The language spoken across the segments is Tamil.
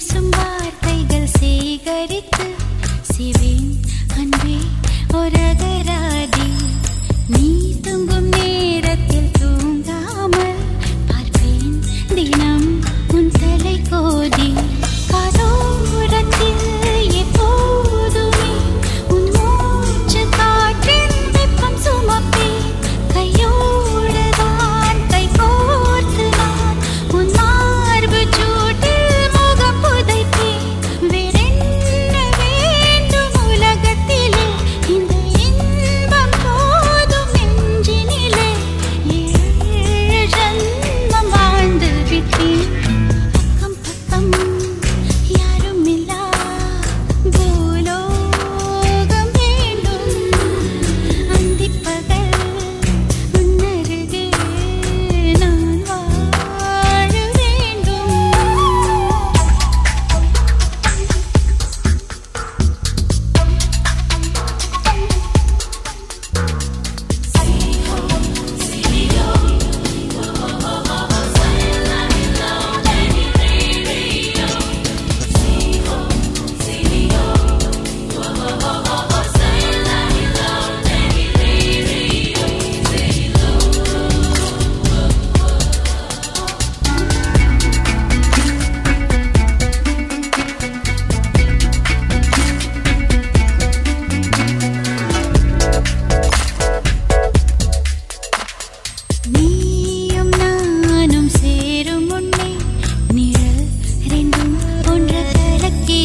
பேசும் வார்த்தைகள் சேகரித்து சிவேன் அன்பே ஒரு அகராறு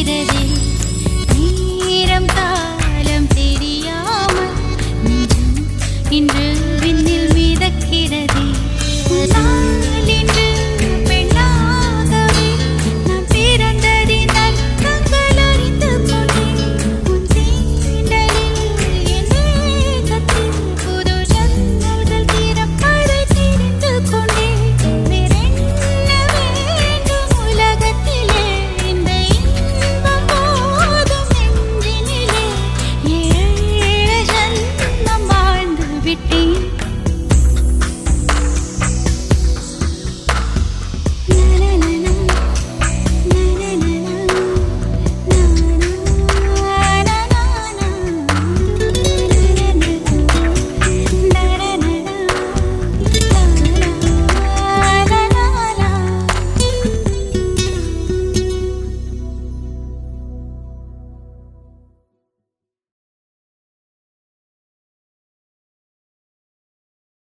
de ti.